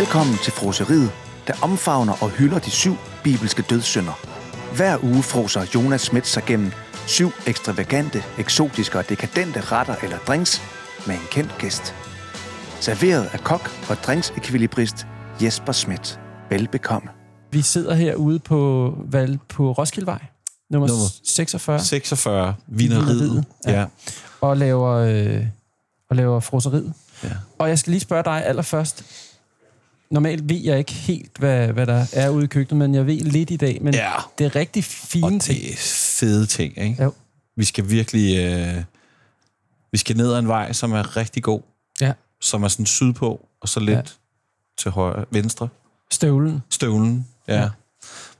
Velkommen til froseriet, der omfavner og hylder de syv bibelske dødssynder. Hver uge froser Jonas Schmidt sig gennem syv ekstravagante, eksotiske og dekadente retter eller drinks med en kendt gæst. Serveret af kok og drinksekvilibrist Jesper Schmidt. Velbekomme. Vi sidder herude på, Val, på Roskildevej, nummer, Nummer 46, 46, vineriet. Ja. ja. og laver, øh, og laver froseriet. ja. Og jeg skal lige spørge dig allerførst. Normalt ved jeg ikke helt, hvad, hvad der er ude i køkkenet, men jeg ved lidt i dag. Men Ja. det er rigtig fine Og ting. det er fede ting, ikke? Jo. Vi skal virkelig... Øh, vi skal ned ad en vej, som er rigtig god. Ja. Som er sådan sydpå, og så lidt Ja. ja. til højre, venstre. Støvlen. Støvlen, ja. Ja. ja.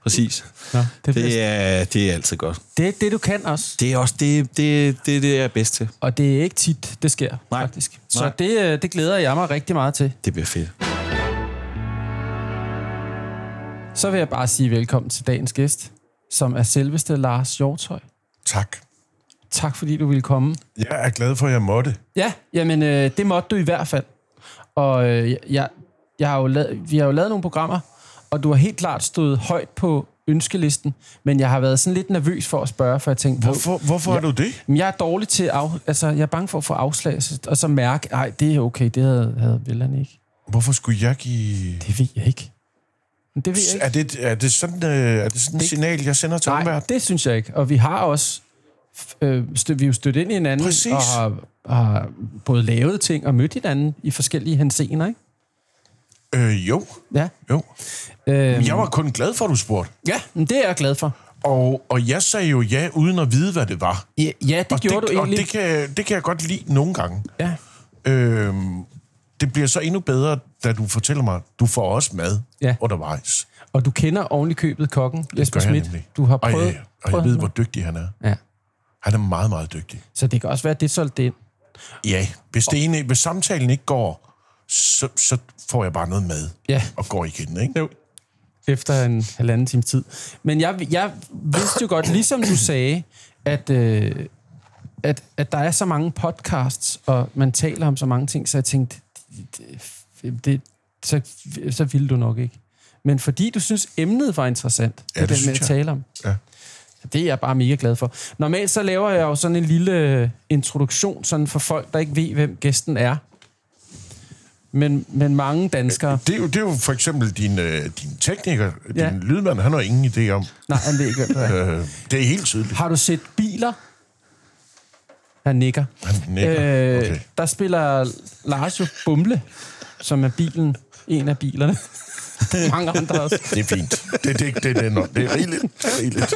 Præcis. Nå, det, er Det er, det er altid godt. det er det, du kan også. Det er også det, det, det, det er bedst til. Og det er ikke tit, det sker, Nej. faktisk. Så Nej. det, øh, det glæder jeg mig rigtig meget til. Det bliver fedt. Så vil jeg bare sige velkommen til dagens gæst, som er selveste Lars Hjortøj. Tak. Tak fordi du ville komme. Jeg er glad for, at jeg måtte. Ja, jamen øh, det måtte du i hvert fald. Og øh, jeg, jeg har jo lavet, vi har jo lavet nogle programmer, og du har helt klart stået højt på ønskelisten, men jeg har været sådan lidt nervøs for at spørge, for jeg tænkte, Hvorfor, hvorfor ja. er du det? Jeg er dårlig til af, altså, jeg er bange for at få afslag, og så mærke, nej, det er okay, det havde, havde Villan ikke. Hvorfor skulle jeg give... Det ved jeg ikke. Det ved jeg ikke. Er det, er det sådan, øh, er det sådan et Det- signal, jeg sender til Nej, omverdenen? det synes jeg ikke. Og vi har også øh, stø, vi er jo stødt ind i hinanden, Præcis. og har, har både lavet ting og mødt hinanden i forskellige henseender, ikke? Øh, jo, Ja. jo. Øh, Jeg var kun glad for, at du spurgte. Ja, men det er jeg glad for. Og, og jeg sagde jo ja, uden at vide, hvad det var. Ja, ja det og gjorde det, du og egentlig. det kan, det kan jeg godt lide nogle gange. Ja. Øhm, det bliver så endnu bedre, da du fortæller mig, du får også mad Ja. undervejs. Og du kender oven købet kokken, Jesper Schmidt. Du har Og prøvet... jeg, og jeg ved, hvor dygtig han er. Ja. Han er meget, meget dygtig. Så det kan også være, at det solgte det ind. Ja, hvis, det ene, hvis samtalen ikke går, så, så får jeg bare noget mad Ja. og går igen, ikke? Jo. Efter en halvanden times tid. Men jeg, jeg vidste jo godt, ligesom du sagde, at, øh, at, at der er så mange podcasts, og man taler om så mange ting, så jeg tænkte, det, det, så, så ville du nok ikke. Men fordi du synes, emnet var interessant, Ja, det, det med at tale om. Ja. Det er jeg bare mega glad for. Normalt så laver jeg jo sådan en lille introduktion sådan for folk, der ikke ved, hvem gæsten er. Men, men mange danskere... Det er, jo, det er jo for eksempel din, øh, din tekniker, Ja. din lydmand, han har ingen idé om. Nej, han ved ikke, er. Øh, det er helt tydeligt. Har du set biler? Han nikker. Han nikker. Øh, Okay. Der spiller Lars jo Bumle, som er bilen, en af bilerne. Mange andre også. Det er fint. Det, det, det, det, er, nok- det er rigeligt. Det er rigeligt.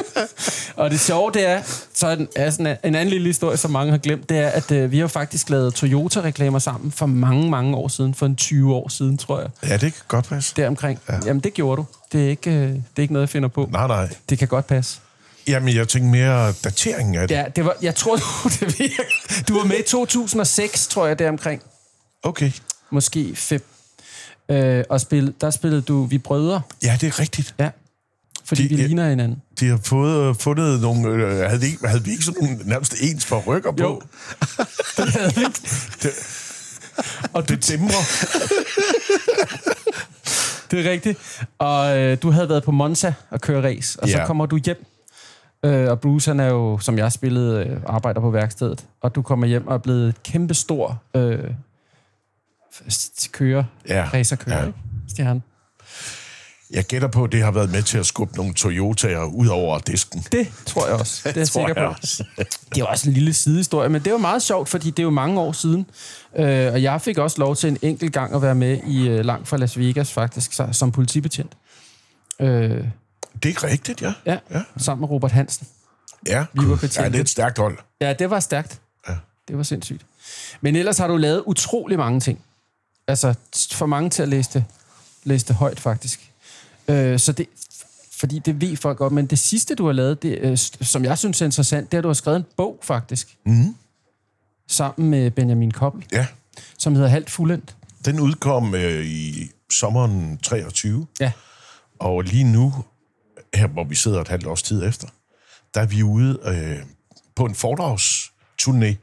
Og det sjove, det er, så er, den, er sådan en anden lille historie, som mange har glemt, det er, at øh, vi har jo faktisk lavet Toyota-reklamer sammen for mange, mange år siden. For en 20 år siden, tror jeg. Ja, det kan godt passe. Deromkring. Ja. Jamen, det gjorde du. Det er, ikke, øh, det er ikke noget, jeg finder på. Nej, nej. Det kan godt passe. Jamen, jeg tænker mere dateringen af det. Ja, det var, jeg tror, du, det virker. du var med i 2006, tror jeg, deromkring. Okay. Måske fem. Øh, og spil, der spillede du Vi Brødre. Ja, det er rigtigt. Ja. Fordi De- vi ja. ligner hinanden. De har fået, fundet nogle... Øh, havde, de havde vi ikke sådan nogle nærmest ens for rykker på? Jo. Det havde vi ikke. Og Det dæmrer. det er rigtigt. Og øh, du havde været på Monza og køre race, og så Ja. kommer du hjem. Øh, og Bruce, han er jo, som jeg spillede, øh, arbejder på værkstedet. Og du kommer hjem og er blevet et kæmpe stor øh, kører, Ja. racerkører, Ja. Stjerne. Jeg gætter på, at det har været med til at skubbe nogle Toyota'er ud over disken. Det tror jeg også. Det er jeg sikker på. jeg. Det er også en lille sidehistorie, men det var meget sjovt, fordi det er jo mange år siden. Øh, og jeg fik også lov til en enkelt gang at være med i øh, langt fra Las Vegas, faktisk, som politibetjent. Øh, Det er rigtigt, ja. ja, ja, sammen med Robert Hansen. Ja, Vi var ja det er et stærkt hold. Ja, det var stærkt. Ja. Det var sindssygt. Men ellers har du lavet utrolig mange ting. Altså, for mange til at læse det, læse det højt, faktisk. Øh, så det, fordi det ved folk godt, men det sidste, du har lavet, det, øh, som jeg synes er interessant, det er, at du har skrevet en bog, faktisk. Mhm. Sammen med Benjamin Koppel, Ja, som hedder Halvt Fuldendt. den udkom øh, i sommeren 23, Ja. og lige nu, her hvor vi sidder et halvt års tid efter, der er vi ude øh, på en foredragsturné,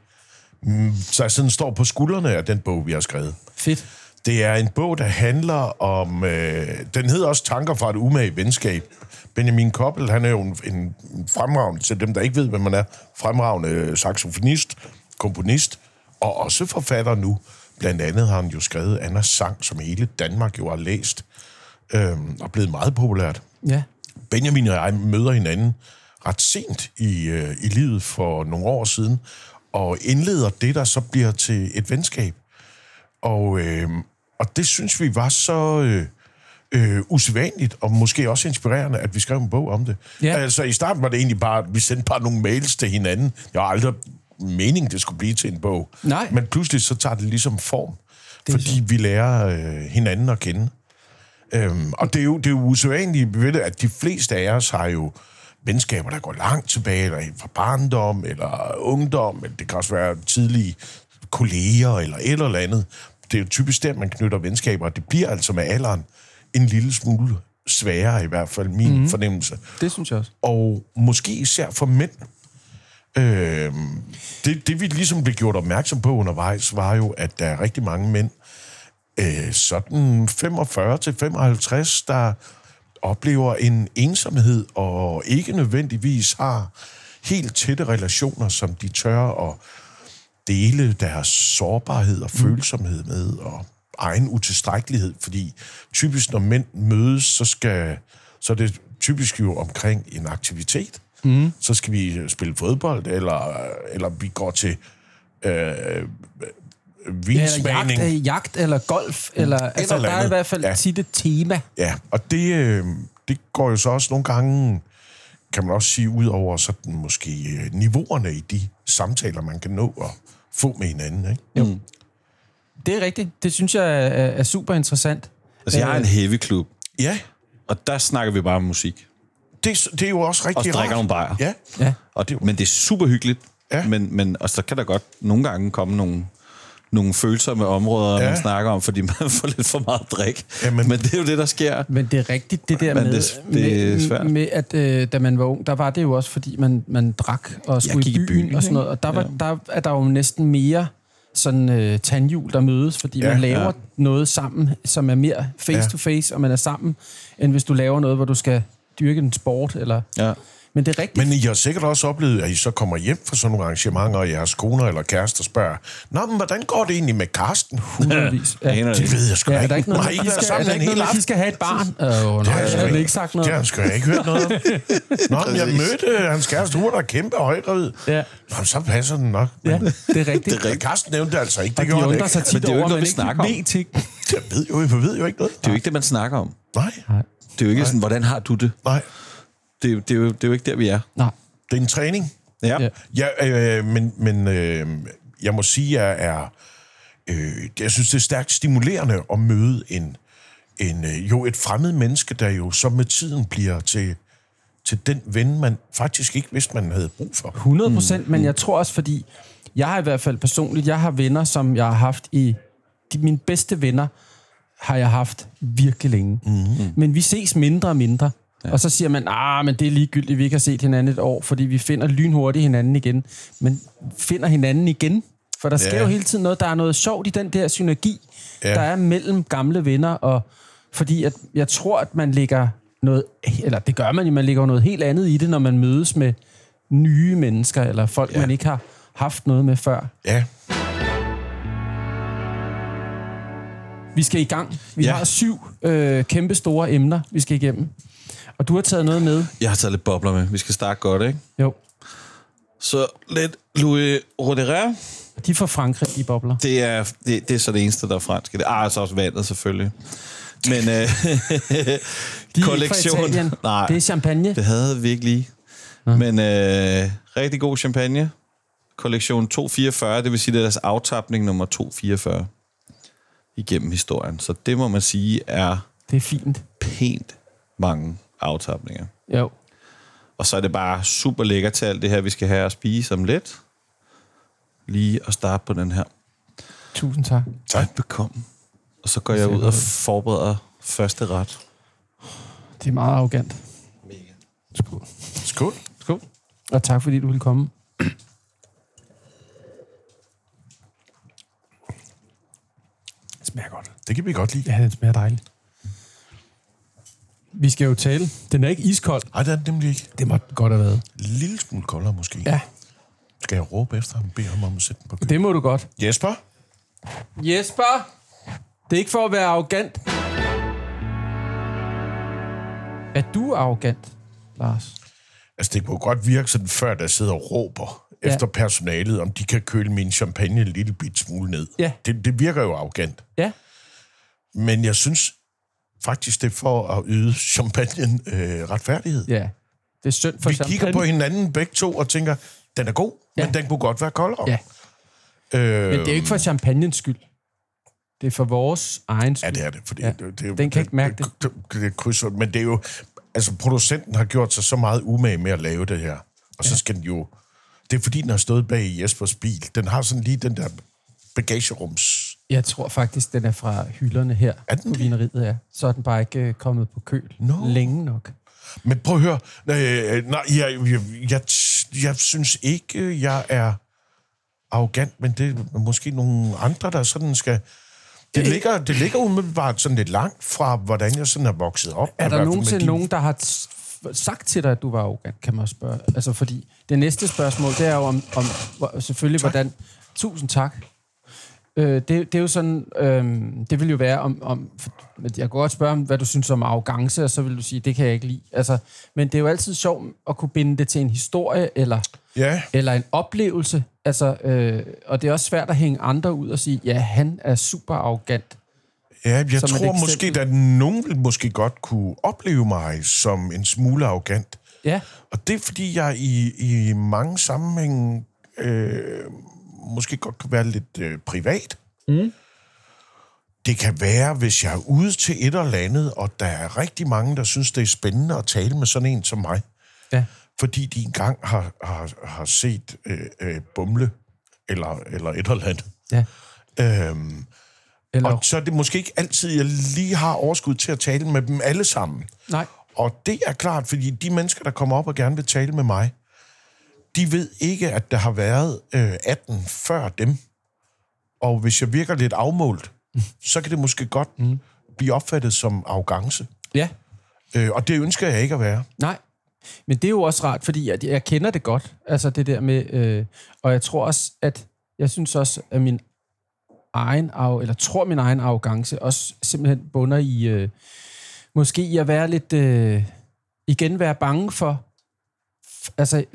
mm, så jeg sådan står på skuldrene af den bog, vi har skrevet. Fedt. Det er en bog, der handler om... Øh, den hedder også Tanker fra et umage venskab. Benjamin Koppel, han er jo en, en fremragende, til dem, der ikke ved, hvem man er, fremragende saxofonist, komponist, og også forfatter nu. Blandt andet har han jo skrevet Annas sang, som hele Danmark jo har læst, øh, og blevet meget populært. Ja. Benjamin og jeg møder hinanden ret sent i, øh, i livet for nogle år siden, og indleder det, der så bliver til et venskab. Og, øh, og det synes vi var så øh, øh, usædvanligt, og måske også inspirerende, at vi skrev en bog om det. Ja. Altså, i starten var det egentlig bare, at vi sendte bare nogle mails til hinanden. Jeg har aldrig meningen, det skulle blive til en bog. Nej. Men pludselig så tager det ligesom form, fordi vi lærer øh, hinanden at kende. Øhm, og det er jo, det er jo usædvanligt ved det, at de fleste af os har jo venskaber, der går langt tilbage, eller fra barndom, eller ungdom, men det kan også være tidlige kolleger, eller et eller andet. Det er jo typisk der, man knytter venskaber, og det bliver altså med alderen en lille smule sværere, i hvert fald min mm-hmm. fornemmelse. Det synes jeg også. Og måske især for mænd. Øhm, det, det vi ligesom blev gjort opmærksom på undervejs, var jo, at der er rigtig mange mænd, øh, sådan 45 til 55, der oplever en ensomhed og ikke nødvendigvis har helt tætte relationer, som de tør at dele deres sårbarhed og følsomhed med, og egen utilstrækkelighed, fordi typisk når mænd mødes, så, skal, så er det typisk jo omkring en aktivitet. Mm. Så skal vi spille fodbold, eller, eller vi går til øh, Eller vinsmagning. jagt, øh, jagt eller golf, eller, altså, eller der er i hvert fald Ja. tit et tema. Ja, og det, øh, det går jo så også nogle gange, kan man også sige, ud over sådan måske øh, niveauerne i de samtaler, man kan nå at få med hinanden. Ikke? Jo. Det er rigtigt. Det synes jeg er, er, er super interessant. Altså, jeg har en heavy klub, Ja, og der snakker vi bare om musik. det, det er jo også Og rigtig drikker nogle bajer. Ja, Ja. Og det, men det er super hyggeligt. Ja. Men, men og så kan der godt nogle gange komme nogle, nogle følsomme områder, Ja. ja. man snakker om, fordi man får lidt for meget drik. Jamen- men, det er jo det, der sker. Men det er rigtigt, det der Men med, det- det er med, svært. med, at øh, da man var ung, der var det jo også, fordi man, man drak og skulle i i byen, byen, og sådan noget. Og der, var, der er der jo næsten mere sådan øh, tandhjul, der mødes, fordi Ja, man laver ja. noget sammen, som er mere face-to-face, og man er sammen, end hvis du laver noget, hvor du skal dyrke en sport. Eller... Ja. Men det er rigtigt. Men I har sikkert også oplevet, at I så kommer hjem fra sådan nogle arrangementer, og jeres koner eller kærester spørger, Nå, men hvordan går det egentlig med Karsten? Hundredvis. Ja. aner Det ved jeg sgu Ja, er ikke. der ikke noget, Har I de er sammen der en ikke hel de aften? skal have et barn? Åh, oh, nej, har jeg jeg har ikke- sagt Det har noget. han sgu da ikke hørt noget om. Nå, men jeg mødte hans kæreste, hun var der kæmpe højgravid. Ja. Nå, så passer den nok. Ja, det er rigtigt. det er Karsten nævnte det altså ikke. Det de gjorde han undrer ikke. sig tit Men det er jo ikke over, noget, at vi snakker man om. ikke ved ting. Jeg ved jo, jeg ved jo ikke noget. Det er jo ikke det, man snakker om. Nej, Det er jo ikke sådan, hvordan har du det? nej. Det er, jo- det er, jo, det er jo ikke der, vi er. Nej. Det er en træning. Ja. Ja. ja. Øh, men, men øh, jeg må sige, at jeg er... Øh, jeg synes, det er stærkt stimulerende at møde en, en, øh, jo et fremmed menneske, der jo så med tiden bliver til, til den ven, man faktisk ikke vidste, man havde brug for. 100 procent, mm. men jeg tror også, fordi jeg har i hvert fald personligt, jeg har venner, som jeg har haft i... De, mine bedste venner har jeg haft virkelig længe. Mm. Men vi ses mindre og mindre. Ja. Og så siger man, ah, men det er ligegyldigt, vi ikke har set hinanden et år, fordi vi finder lynhurtigt hinanden igen. Men finder hinanden igen? For der sker Ja. jo hele tiden noget, der er noget sjovt i den der synergi, Ja. der er mellem gamle venner, og fordi at, jeg tror, at man lægger noget, eller det gør man jo, man lægger jo noget helt andet i det, når man mødes med nye mennesker, eller folk, Ja. man ikke har haft noget med før. Ja, Vi skal i gang. Vi ja. har syv øh, kæmpe store emner, vi skal igennem. Og du har taget noget med. Jeg har taget lidt bobler med. Vi skal starte godt, ikke? Jo, Så lidt Louis Roderer. de er fra Frankrig, de bobler. Det er, det, det er så det eneste, der er fransk. Det er altså også vandet, selvfølgelig. Men øh, De ikke kollektion... Italien. Nej, Det er champagne. det havde vi ikke lige. Men øh, rigtig god champagne. Kollektion 244, det vil sige, det er deres aftapning nummer 244 igennem historien. Så det må man sige er Det er fint. pænt mange aftapninger. Jo. Og så er det bare super lækkert til alt det her, vi skal have at spise om lidt. Lige at starte på den her. Tusind tak. Tak. Velkommen. Og så går jeg ud og forbereder første ret. Det er meget arrogant. Skål. skål. Skål. Og tak, fordi du ville komme. Det smager godt. Det kan vi godt lide. Ja, den smager dejligt. Vi skal jo tale. Den er ikke iskold. Nej, det er det nemlig ikke. Det må godt have været. En lille smule koldere måske. Ja, Skal jeg råbe efter ham og bede ham om at sætte den på køl? det må du godt. Jesper? Jesper! Det er ikke for at være arrogant. Er du arrogant, Lars? Altså, det kunne godt virke sådan, før der sidder og råber ja. efter personalet, om de kan køle min champagne en lille bit smule ned. Ja. Det, det virker jo arrogant. Ja. Men jeg synes faktisk, det for at yde champagnen øh, retfærdighed. Ja. Det er synd for Vi champagne. kigger på hinanden begge to og tænker, den er god, Ja. ja. men den kunne godt være koldere. Ja, Øh, men det er ikke for champagnens skyld. Det er for vores egen skyld. Ja, det er det. Fordi Ja. ja. det, det, Den kan ikke mærke det. det. det, det krydser, men det er jo... Altså, producenten har gjort sig så meget umage med at lave det her. Og så skal den jo... Det er fordi, den har stået bag Jespers bil. Den har sådan lige den der bagagerums... Jeg tror faktisk, den er fra hylderne her Er den på det? vineriet, ja. Så er den bare ikke øh, kommet på køl Nå. længe nok. Men prøv at høre. Øh, nej, jeg, jeg, jeg, jeg synes ikke, jeg er arrogant, men det er måske nogle andre, der sådan skal... Det ligger, det ligger umiddelbart sådan lidt langt fra, hvordan jeg sådan er vokset op. Er der nogensinde din- nogen, der har sagt til dig, at du var arrogant, kan man spørge? Altså, fordi det næste spørgsmål, det er jo om, om selvfølgelig, tak. hvordan... Tusind tak. Øh, det, det er jo sådan, øh, det vil jo være om, om, jeg kan godt spørge om, hvad du synes om arrogance, og så vil du sige, det kan jeg ikke lide. Altså, men det er jo altid sjovt at kunne binde det til en historie, eller, Ja, eller en oplevelse. Altså, øh, og det er også svært at hænge andre ud og sige, ja, han er super arrogant. Ja, jeg Som tror måske, at nogen vil måske godt kunne opleve mig som en smule arrogant. Ja, Og det er, fordi jeg i, i mange sammenhænge øh, måske godt kan være lidt øh, privat. Mm. Det kan være, hvis jeg er ude til et eller andet, og der er rigtig mange, der synes, det er spændende at tale med sådan en som mig. ja, Fordi de engang har, har, har set øh, øh, Bumle, eller, eller et eller andet. ja. Øhm, Eller, og så er det måske ikke altid, jeg lige har overskud til at tale med dem alle sammen. nej, Og det er klart, fordi de mennesker, der kommer op og gerne vil tale med mig, de ved ikke, at der har været øh, 18 før dem. Og hvis jeg virker lidt afmålt, så kan det måske godt mm. blive opfattet som arrogance. ja. Øh, og det ønsker jeg ikke at være. Nej, men det er jo også rart, fordi jeg, jeg kender det godt, altså det der med, øh, og jeg tror også, at jeg synes også, at min egen, eller tror min egen arrogance også simpelthen bunder i, øh, måske i at være lidt, øh, igen være bange for, altså,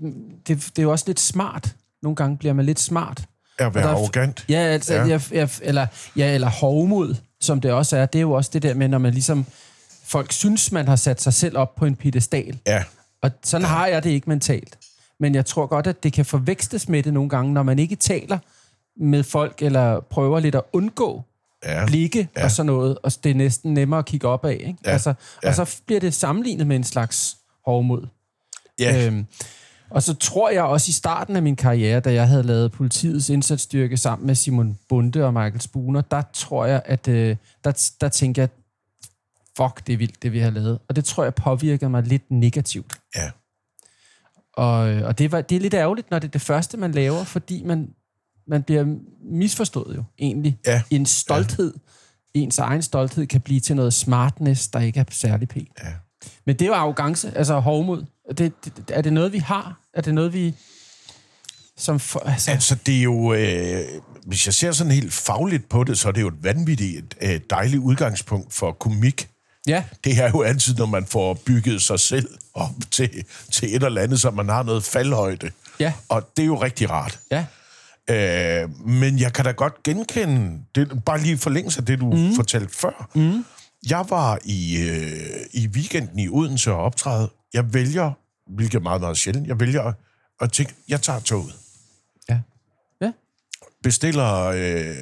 det, det er jo også lidt smart. Nogle gange bliver man lidt smart. At være der er- arrogant. Ja, altså, ja. Jeg, jeg, eller, ja, eller hovmod, som det også er. Det er jo også det der med, når man ligesom... Folk synes, man har sat sig selv op på en pedestal. Ja, Og sådan har jeg det ikke mentalt. Men jeg tror godt, at det kan forveksles med det nogle gange, når man ikke taler med folk, eller prøver lidt at undgå ja. blikke Ja. og sådan noget, og det er næsten nemmere at kigge op af. Ikke? Ja. Altså, Ja. Og så bliver det sammenlignet med en slags hovmod. ja. Øhm, og så tror jeg også i starten af min karriere, da jeg havde lavet politiets indsatsstyrke sammen med Simon Bunde og Michael Spuner, der tror jeg, at øh, der, der tænkte jeg, fuck, det er vildt, det vi har lavet. Og det tror jeg påvirker mig lidt negativt. ja. Og, øh, og det, var, det er lidt ærgerligt, når det er det første, man laver, fordi man, man bliver misforstået jo egentlig. Ja. En stolthed, ja. ens egen stolthed, kan blive til noget smartness, der ikke er særlig pænt. Ja. Men det er jo arrogance, altså hovmod. Det, det, er det noget, vi har? Er det noget, vi... Som for, altså, Altså, det er jo... Øh, hvis jeg ser sådan helt fagligt på det, så er det jo et vanvittigt øh, dejligt udgangspunkt for komik. ja, Det er jo altid, når man får bygget sig selv op til, til et eller andet, så man har noget faldhøjde. Ja. Og det er jo rigtig rart. ja, Øh, men jeg kan da godt genkende, det, bare lige forlængelse af det, du mm. fortalte før. Mm. Jeg var i, øh, i weekenden i Odense og optræde. Jeg vælger, hvilket er meget, meget sjældent, jeg vælger at tænke, jeg tager toget. ja. Ja, Bestiller øh,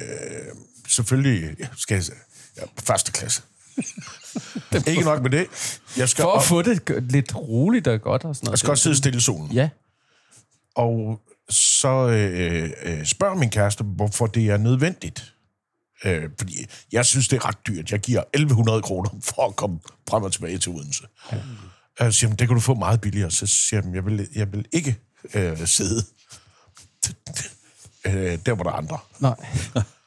selvfølgelig, skal jeg, sige, ja, første klasse. Ikke nok med det. Jeg skal, for op, at få det g- lidt roligt og godt og sådan noget. jeg skal også sidde stille i solen. Ja, Og så øh, øh, spørger min kæreste, hvorfor det er nødvendigt. Øh, fordi jeg synes, det er ret dyrt. Jeg giver 1100 kroner for at komme frem og tilbage til Odense. Ja. Jeg siger, "Men det kan du få meget billigere. Så siger jeg, jeg vil, jeg vil ikke øh, sidde øh, der, hvor der er andre. nej.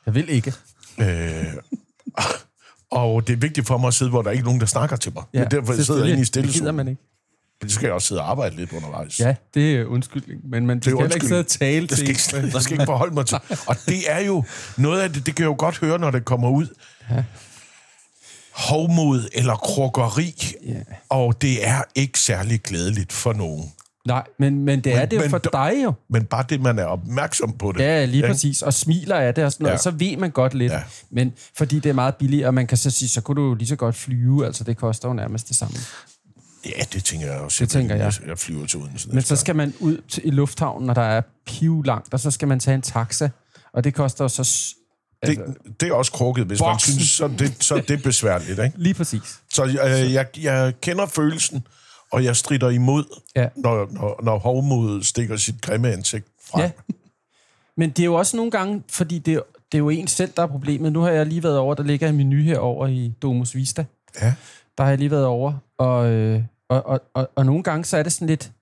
Jeg vil ikke. Øh, Og det er vigtigt for mig at sidde, hvor der er ikke er nogen, der snakker til mig. Ja, er derfor, jeg sidder selvfølgelig. inde i Det gider man ikke. Men det skal jeg også sidde og arbejde lidt undervejs. Ja, det er undskyldning. Men man Det skal ikke sidde og tale til skal, en. ikke, det skal ikke forholde mig til. Og det er jo noget af det, det kan jeg jo godt høre, når det kommer ud. Ja. Hovmod eller krukkeri. Ja. Og det er ikke særlig glædeligt for nogen. Nej, men, men det er Men- det jo men for dig jo. Men bare det, man er opmærksom på det. Ja, lige ikke? præcis. Og smiler af det og sådan noget, Ja. så ved man godt lidt. Ja. Men fordi det er meget billigt, og man kan så sige, så kunne du jo lige så godt flyve. Altså, det koster jo nærmest det samme. Ja, det tænker jeg også. Det tænker jeg. Jeg, flyver til Odense. Men så skal man ud til, i lufthavnen, når der er piv langt, og så skal man tage en taxa. Og det koster jo så... s- det, det er også krukket, hvis man Boksen. synes, så er det, så er det besværligt. Ikke? Lige præcis. Så øh, jeg, jeg kender følelsen, og jeg strider imod, Ja. når, når, når hovmodet stikker sit grimme ansigt frem. Ja. Men det er jo også nogle gange, fordi det, er- det er jo en selv, der er problemet. Nu har jeg lige været over, der ligger en menu herover i Domus Vista. Ja. Der har jeg lige været over, og, øh, og, og, og, og nogle gange så er det sådan lidt,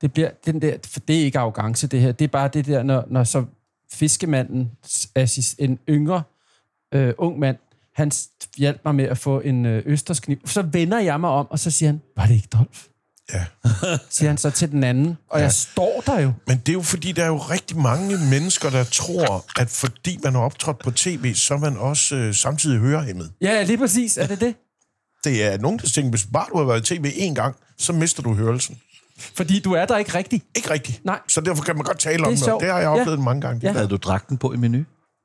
det bliver den der, for det er ikke arrogance det her, det er bare det der, når, når så fiskemanden, assist, en yngre øh, ung mand, han hjalp mig med at få en øh, østerskniv. Så vender jeg mig om, og så siger han, var det ikke Dolf? Ja. Siger han så til den anden, og ja. jeg står der jo. Men det er jo fordi, der er jo rigtig mange mennesker, der tror, at fordi man har optrådt på tv, så er man også øh, samtidig hørehæmmet. Ja, lige præcis, er det det? Det er nogen, der tænker, hvis bare du har været i tv én gang, så mister du hørelsen. Fordi du er der ikke rigtigt. Ikke rigtigt. Nej. Så derfor kan man godt tale Det er om det. sjovt. Det har jeg Ja. oplevet mange gange. Ja. Havde du dragten på i menu?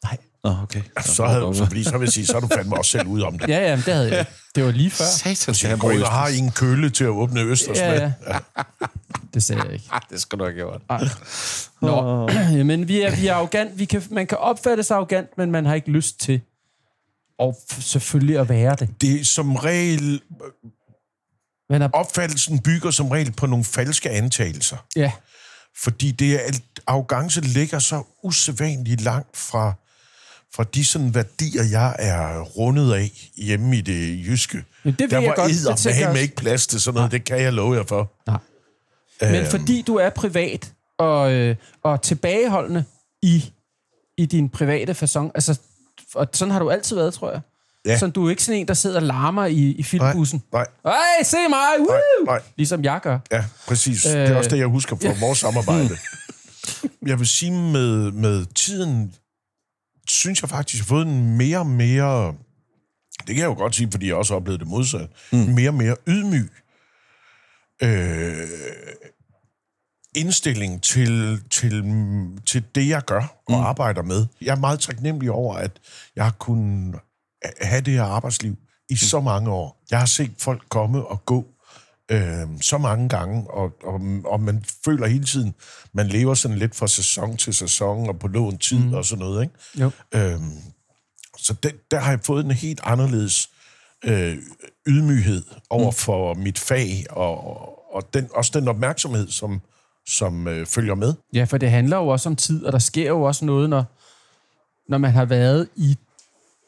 Nej. Nå, okay. Så, havde, så, fordi, så vil jeg sige, så er du fandme også selv ude om det. Ja, ja, det havde jeg. Det var lige før. Satans, Så jeg går og har I en køle til at åbne Østers Ja, med. ja. Det sagde jeg ikke. Det skal du have gjort. Nå, men vi er, vi er arrogant. Vi kan, man kan opfattes arrogant, men man har ikke lyst til og selvfølgelig at være det. Det er som regel, Man er, opfattelsen bygger som regel på nogle falske antagelser. ja, Fordi det er, arrogance ligger så usædvanligt langt fra, fra de sådan værdier, jeg er rundet af hjemme i det jyske. Men det der jeg var godt. Jeg med også. ikke plads til sådan noget, det kan jeg love jer for. nej. Men fordi du er privat og, øh, og tilbageholdende i, i din private façon, altså, og sådan har du altid været, tror jeg. Ja. Så du er ikke sådan en, der sidder og larmer i, i filmbussen. Nej, Ej, se mig! Woo! nej, nej. Ligesom jeg gør. Ja, præcis. det er Øh, også det, jeg husker fra vores samarbejde. Jeg vil sige, med, med tiden, synes jeg faktisk, jeg har fået en mere og mere, det kan jeg jo godt sige, fordi jeg også har oplevet det modsatte, mm. mere og mere ydmyg øh, indstilling til, til, til det, jeg gør og mm. arbejder med. Jeg er meget taknemmelig over, at jeg har kunnet have det her arbejdsliv i så mange år. Jeg har set folk komme og gå øh, så mange gange, og, og, og man føler hele tiden, man lever sådan lidt fra sæson til sæson, og på lån tid mm. og sådan noget, ikke? Jo. Øhm, så den, der har jeg fået en helt anderledes øh, ydmyghed over for mit fag, og, og den, også den opmærksomhed, som, som øh, følger med. Ja, for det handler jo også om tid, og der sker jo også noget, når, når man har været i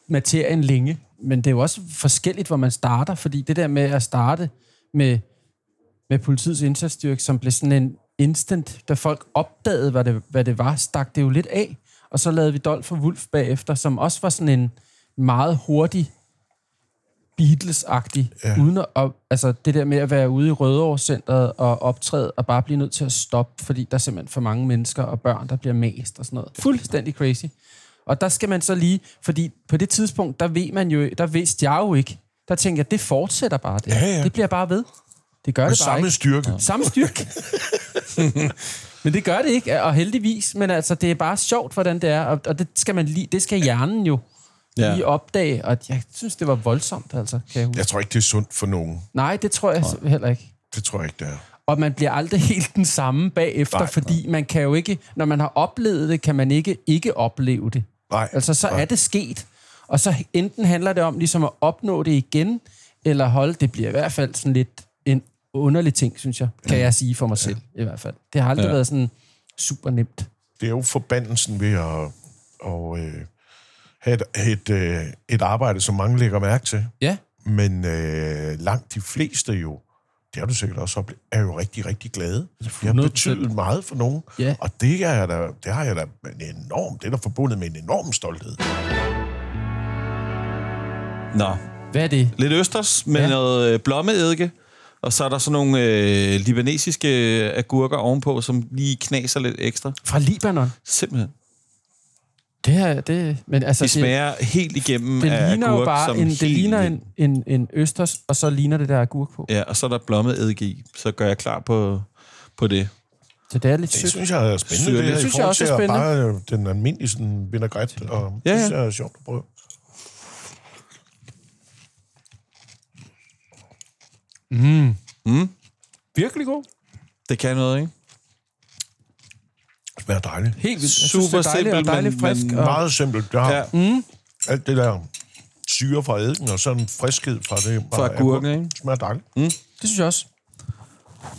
materien længe. Men det er jo også forskelligt, hvor man starter, fordi det der med at starte med, med politiets indsatsstyrke, som blev sådan en instant, da folk opdagede, hvad det, hvad det var, stak det jo lidt af. Og så lavede vi Dolph og Wolf bagefter, som også var sådan en meget hurtig Beatles-agtig, Ja. ja. uden at, altså det der med at være ude i Rødovre-centret og optræde, og bare blive nødt til at stoppe, fordi der er simpelthen for mange mennesker og børn, der bliver mast og sådan noget. Fuldstændig crazy. Og der skal man så lige, fordi på det tidspunkt, der ved man jo, der vidste jeg jo ikke, der tænker jeg, det fortsætter bare det. Ja, ja. Det bliver bare ved. Det gør Med det bare samme ikke. styrke. Samme styrke. men det gør det ikke, og heldigvis. Men altså, det er bare sjovt, hvordan det er, og, og det skal man lige, det skal hjernen jo Ja. ja. lige opdage, og jeg synes, det var voldsomt, altså, kan jeg huske. Jeg tror ikke, det er sundt for nogen. Nej, det tror jeg Nej. heller ikke. Det tror jeg ikke, det er. Og man bliver aldrig helt den samme bagefter, Nej, nej, fordi man kan jo ikke, når man har oplevet det, kan man ikke ikke opleve det. Nej, Altså, så nej. er det sket. Og så enten handler det om ligesom at opnå det igen, eller holde, det bliver i hvert fald sådan lidt en underlig ting, synes jeg, kan jeg sige for mig selv, i hvert fald. Det har aldrig Ja. ja. været sådan super nemt. det er jo forbandelsen ved at, at øh, et, et, øh, et arbejde, som mange lægger mærke til. Ja. Men øh, langt de fleste jo, det har du sikkert også oplevet, er jo rigtig, rigtig glade. Det har 100%. betydet meget for nogen. Ja. Og det, er jeg da, det har jeg da en enorm, det er der forbundet med en enorm stolthed. Nå, Hvad er det? lidt østers med Ja. noget øh, blommeeddike. Og så er der sådan nogle øh, libanesiske agurker ovenpå, som lige knaser lidt ekstra. Fra Libanon. Simpelthen. Det her, det... Men altså, De smager helt igennem det, det af ligner agurk. jo bare som en, det ligner en, en, en østers, og så ligner det der agurk på. Ja, og så er der blommeeddike i. Så gør jeg klar på, på det. Så det er lidt Det sødt. synes jeg er spændende. Syrligt. Det, her, Det synes jeg også er spændende. Bare øh, den almindelige sådan, vinaigrette, og Ja, ja, ja. det synes jeg er sjovt at prøve. Virkelig god. Det kan noget, ikke? Det smager dejligt. Helt vildt. Jeg synes, Super det er dejligt, simpelt, og dejligt men- frisk. men og, Meget simpelt. Det har Ja. mm. alt det der syre fra eddiken, og sådan friskhed fra det. Fra agurken, ikke? Det smager dejligt. det synes jeg også.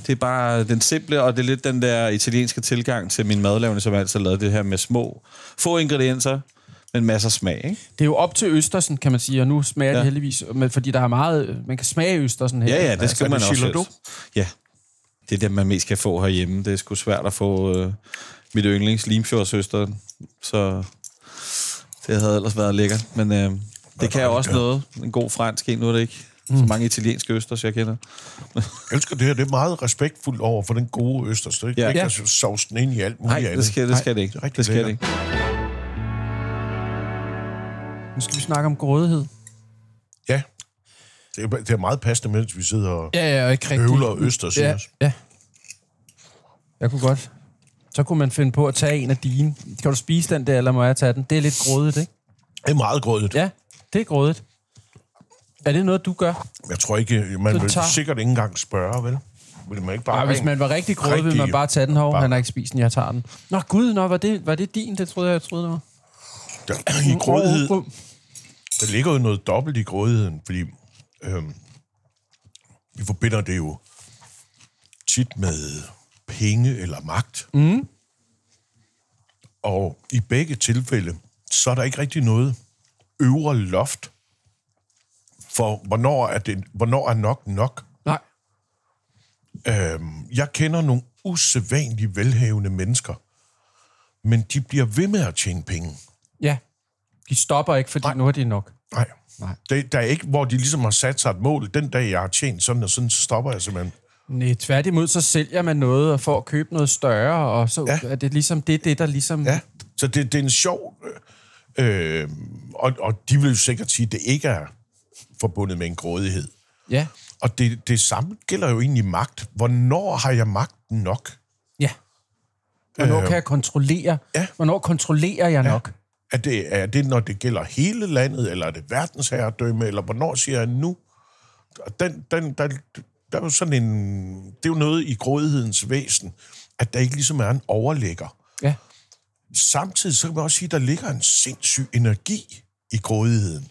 Det er bare den simple, og det er lidt den der italienske tilgang til min madlavning, som jeg altid har lavet det her med små, få ingredienser, men masser af smag, ikke? Det er jo op til Østersen, kan man sige, og nu smager ja. Det heldigvis, men fordi der er meget, man kan smage Østersen her. Ja, ja, det skal er man det også. Ja, det er det, man mest kan få herhjemme. Det er sgu svært at få øh, mit yndlings Limfjordsøster, så det havde ellers været lækkert. Men øh, det kan jeg også noget. En god fransk en, nu er det ikke så mange italienske østers, jeg kender. Jeg elsker det her. Det er meget respektfuldt over for den gode østers. Det er ikke, Ja. ikke Ja. at sovse den ind i alt muligt Nej, det skal, det skal det ikke. det er det skal det ikke. Nu skal vi snakke om grådighed. Ja. Det er, det er meget passende, mens vi sidder og Ja, ja, og ikke høvler østers i ja, os. ja. Jeg kunne godt. Så kunne man finde på at tage en af dine. Kan du spise den der, eller må jeg tage den? Det er lidt grådigt, ikke? Det er meget grådigt. Ja, det er grådigt. Er det noget, du gør? Jeg tror ikke, man Du vil tager- sikkert ikke engang spørge, vel? Vil man ikke bare Ej, hvis man var rigtig grådig, ville man Rigtig- bare tage den hov. bare- Han har ikke spist den, jeg tager den. Nå gud, nå, var det, var det din? Det troede jeg, jeg troede, det var. Der, I grådighed, der ligger jo noget dobbelt i grådigheden, fordi øhm, vi forbinder det jo tit med penge eller magt. Mm. Og i begge tilfælde, så er der ikke rigtig noget øvre loft for, hvornår er, det, hvornår er nok nok. Nej. Øhm, jeg kender nogle usædvanligt velhavende mennesker, men de bliver ved med at tjene penge. Ja. De stopper ikke, fordi Nej. nu er det nok. Nej. Nej. Det, der er ikke, hvor de ligesom har sat sig et mål. Den dag, jeg har tjent sådan og sådan, så stopper jeg simpelthen. Nej, tværtimod, så sælger man noget og får at købe noget større, og så Ja. ja. er det ligesom det, det der ligesom... Ja. Så det, det er en sjov... Øh, øh, og, og de vil jo sikkert sige, at det ikke er forbundet med en grådighed. ja. Og det, det samme gælder jo egentlig magt. Hvornår har jeg magten nok? Ja. Hvornår Øh, kan jeg kontrollere? ja. Hvornår kontrollerer jeg nok? Er det, er det, når det gælder hele landet, eller er det verdensherredømme, eller hvornår siger jeg nu? Den, den, der, der er jo sådan en... Det er jo noget i grådighedens væsen, at der ikke ligesom er en overlægger. Ja. Samtidig så kan man også sige, at der ligger en sindssyg energi i grådigheden.